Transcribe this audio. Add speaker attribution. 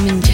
Speaker 1: Minci.